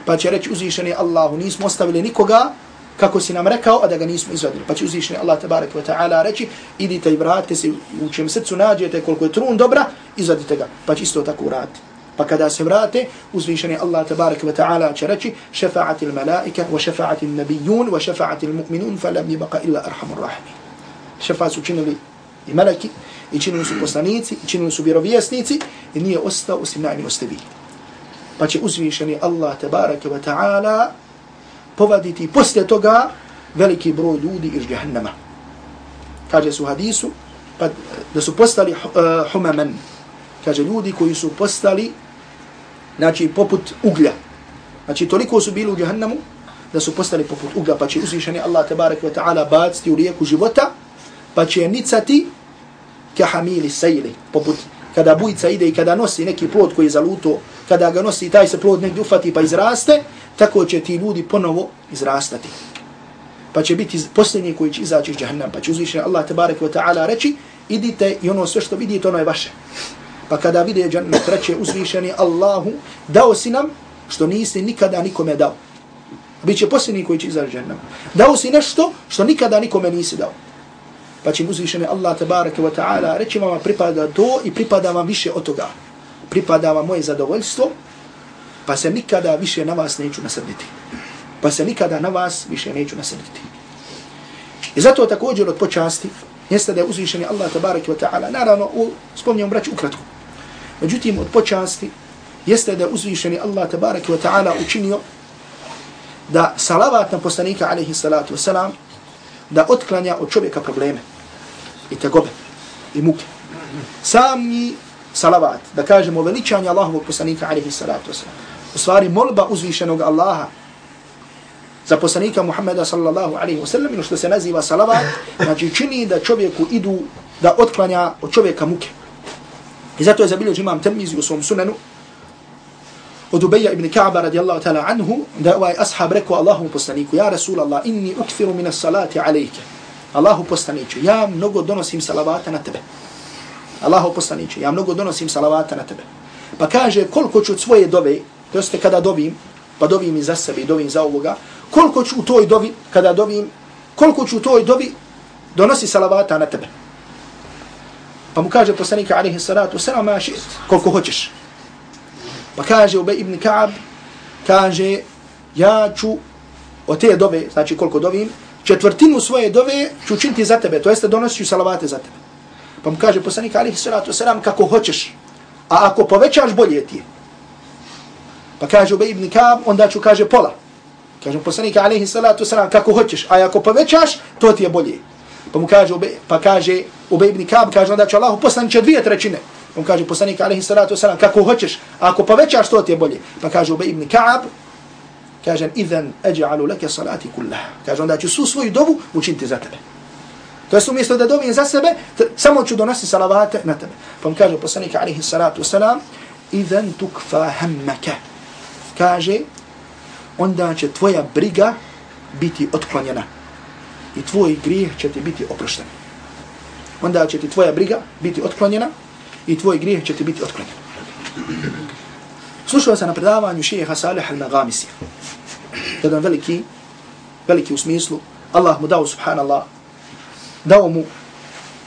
Pa će reći uzvišeni Allahu, nismo ostavili nikoga, kako si nam rekao, a da ga nismo izvadili. Pa će uzvišeni Allah tabarak wa ta'ala reći, idite i vratite se u čem srcu nađete koliko je trun dobra, izvadite ga. Pa će isto tako uraditi. Pa kada se vrate, uzvišeni Allah tabarak wa ta'ala će reći, šefa'ati l-malaika, wa šefa'ati l-nabijun, wa šefa'ati l-mu'minun, fa lam illa arhamur rahimin šefat su činili i meleki, i činili su poslanici, i činili su vjerovjesnici, i nije ostao osim najmilostivi. Pa će uzvišeni Allah tabarak wa ta'ala povaditi poslije toga veliki broj ljudi iz jahannama. Kaže su hadisu, pa eh, da su postali eh, uh, humaman. Kaže ljudi koji su postali, znači poput uglja. Znači toliko su bili u jahannamu, da su postali poput uglja, pa će uzvišeni Allah tabaraka wa ta'ala baciti u rijeku života, pa će nicati ka hamili sejli, poput kada bujica ide i kada nosi neki plod koji je zaluto, kada ga nosi taj se plod negdje ufati pa izraste, tako će ti ljudi ponovo izrastati. Pa će biti posljednji koji će izaći iz džahannam, pa će uzvišen Allah tabarak wa ta'ala reći, idite i ono sve što vidite, ono je vaše. Pa kada vide džahannam, treće uzvišeni Allahu, dao si nam što nisi nikada nikome dao. Biće posljednji koji će izaći iz džahannam. Dao si nešto što nikada nikome nisi dao pa će uzvišeni Allah tabaraka wa ta'ala reći vama pripada to i pripada vam više od toga. Pripada vam moje zadovoljstvo, pa se nikada više na vas neću nasrditi. Pa se nikada na vas više neću nasrditi. I zato također od počasti jeste da je uzvišeni Allah tabaraki wa ta'ala, naravno, u, spomnijom braću ukratko. Međutim, od počasti jeste da je uzvišeni Allah tabaraki wa ta'ala učinio da salavat na poslanika alaihi salatu wasalam da otklanja od čovjeka probleme i tegobe i muke. Sami salavat, da kažemo veličanje Allahovog poslanika alaihi salatu wasalam, u stvari molba uzvišenog Allaha za poslanika Muhammeda sallallahu alaihi wasallam, što se naziva salavat, znači čini da čovjeku idu da otklanja od čovjeka muke. I zato je zabilio imam temizi u svom sunanu, od Ubeja ibn Ka'ba radijallahu ta'ala anhu, da ovaj ashab rekao Allahom poslaniku, ja Rasulallah, inni ukfiru minas salati alejke. Allahu poslaniću, ja mnogo donosim salavata na tebe. Allahu poslaniću, ja mnogo donosim salavata na tebe. Pa kaže, koliko ću svoje dove, to jeste kada dovim, pa dovim i za sebe i dovim za ovoga, koliko ću u toj dovi, kada dovim, koliko ću u toj dovi donosi salavata na tebe. Pa mu kaže poslanik alaihi salatu, salam ma šit, koliko hoćeš. Pa kaže Ubej ibn Ka'ab, kaže, ja ću od te dove, znači koliko dovim, četvrtinu svoje dove ću učiniti za tebe, to jeste donosit ću salavate za tebe. Pa mu kaže poslanik alihi salatu wasalam kako hoćeš, a ako povećaš bolje ti je. Pa kaže Ubej ibn Kab, onda ću kaže pola. Kaže poslanik alihi salatu wasalam kako hoćeš, a ako povećaš, to ti je bolje. Pa mu kaže, Ubej, pa kaže Ubej ibn Kab, kaže onda ću Allahu poslaniće dvije trećine. Pa mu kaže poslanik alihi salatu wasalam kako hoćeš, a ako povećaš, to ti je bolje. Pa kaže Ubej ibn Kab, kaže, idhan ađa'alu leke salati kullah. Kaže, onda ću su svoju dovu učiniti za tebe. To jest umjesto da dobijem za sebe, samo ću donositi salavate na tebe. Pa mu kaže poslanika alihi salatu wasalam, idhan tukfa hammaka. Kaže, onda će tvoja briga biti otklonjena. i tvoj grijeh će ti biti oprošten. Onda će ti tvoja briga biti otklonjena i tvoj grijeh će ti biti otklonjen. Slušao sam na predavanju šeha Salih al-Nagamisi. Jedan veliki, veliki u smislu, Allah mu dao, subhanallah, dao mu,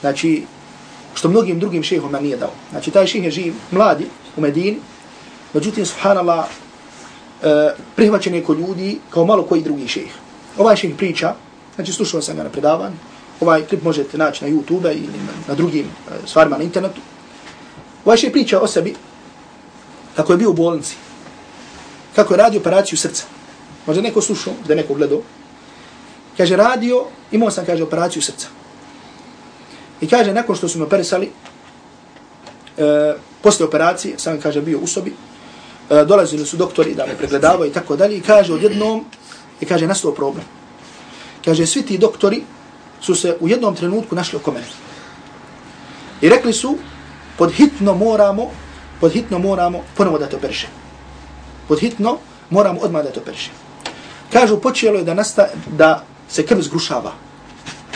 znači, što mnogim drugim šehoma nije dao. Znači, taj šeh je živ, mladi, u Medini, međutim, subhanallah, e, prihvaćen je kod ljudi kao malo koji drugi šeh. Ovaj šeh priča, znači, slušao sam ga na predavanju, ovaj klip možete naći na YouTube ili na, na drugim e, stvarima na internetu. Ovaj šeh priča o sebi, kako je bio u bolnici, kako je radio operaciju srca. Možda neko slušao, da neko gledao. Kaže, radio, imao sam, kaže, operaciju srca. I kaže, nakon što su me operisali, e, posle operacije, sam kaže, bio u sobi, e, dolazili su doktori da me pregledavaju i tako dalje, i kaže, odjednom, i kaže, nastao problem. Kaže, svi ti doktori su se u jednom trenutku našli oko mene. I rekli su, pod hitno moramo, pod hitno moramo ponovo da te operišemo. Pod hitno moramo odmah da te operišemo. Kažu, počelo je da, nasta, da se krv zgrušava.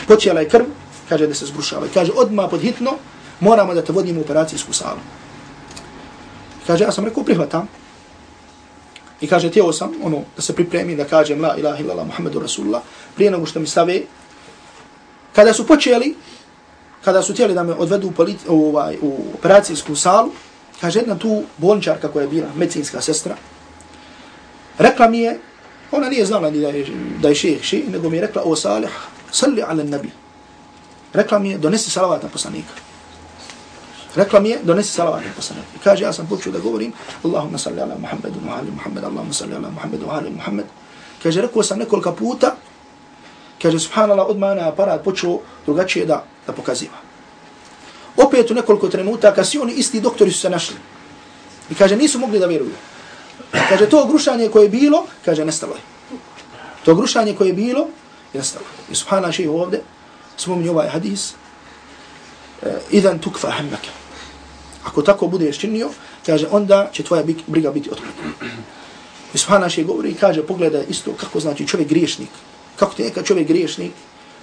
Počela je krv, kaže da se zgrušava. Kaže, odmah pod hitno moramo da te vodimo u operacijsku salu. Kaže, ja sam rekao, prihvatam. I kaže, tijelo sam, ono, da se pripremi, da kažem, la ilaha illallah, muhammedu rasulullah, prije nego što mi stave. Kada su počeli, kada su tijeli da me odvedu u, politi, u, ovaj, u operacijsku salu, kaže, jedna tu bolničarka koja je bila, medicinska sestra, rekla mi je, ona nije znala ni da je, da je šeh, šeh, nego mi je rekla, o salih, salli ala nabi. Rekla mi je, donesi salavat na poslanika. Rekla mi je, donesi salavat na poslanika. I kaže, ja sam počeo da govorim, Allahumma salli ala Muhammedu, wa ali Muhammed, Allahumma salli ala Muhammedu, wa ali Muhammed. Kaže, rekao sam nekoliko puta, kaže, subhanallah, odmah na aparat počeo drugačije da, da pokaziva. Opet u nekoliko trenutaka, svi oni isti doktori su se našli. I kaže, nisu mogli da vjeruju. Kaže, to grušanje koje je bilo, kaže, nestalo je. To grušanje koje je bilo, je nestalo. I subhanallah, še ovdje, spominje ovaj hadis, e, idan tukfa hemmeke. Ako tako budeš činio, kaže, onda će tvoja briga biti otklonjena. I subhana še govori i kaže, pogledaj isto kako znači čovjek griješnik. Kako te neka čovjek griješnik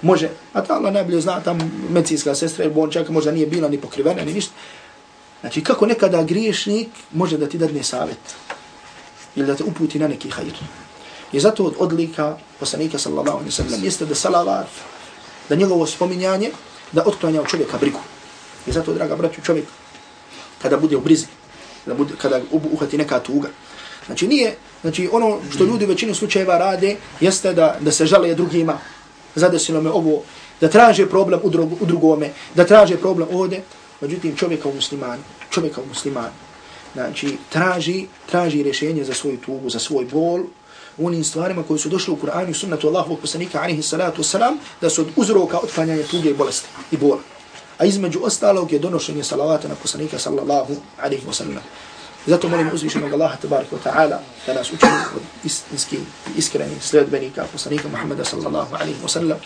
može, a ta Allah najbolje zna, tam medicinska sestra jer on čak možda nije bila ni pokrivena ni ništa. Znači, kako nekada griješnik može da ti dadne savjet ili da te uputi na neki hajr. I zato od odlika poslanika sallallahu alaihi sallam jeste da salavat da njegovo spominjanje da otklanja od čovjeka brigu. I zato, draga braću, čovjek kada bude u brizi, kada, bude, kada uhati neka tuga, znači nije, znači ono što ljudi u većini slučajeva rade, jeste da, da se žale drugima, zadesilo me ovo, da traže problem u, drug, u drugome, da traže problem ovde, međutim čovjeka u muslimanu, čovjeka u muslimanu, znači traži, traži rješenje za svoju tugu, za svoj bol, u onim stvarima koji su došli u Kur'anu i sunnatu Allahovog poslanika alihi salatu wasalam, da su od uzroka otklanjanja tuge i bolesti i bola. A između ostalog je donošenje salavata na poslanika sallallahu alihi wasalam. Zato molim uzvišenog Allaha tabarika wa ta'ala da nas učini od istinski iskreni sledbenika poslanika Muhammada sallallahu alihi wasalam,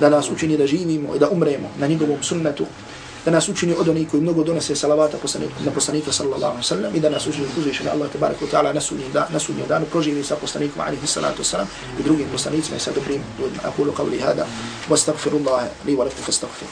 da nas učini da živimo i da umremo na njegovom sunnatu, da nas učini od onih koji mnogo donose salavata na poslanika sallallahu alaihi sallam i da nas učini uzvišeni Allah tabaraka wa ta'ala na sudnjem danu proživi sa poslanikom alaihi salatu sallam i drugim poslanicima i sa dobrim ljudima. Akulu qavli hada wa astagfirullaha li wa lakum fa astagfiru.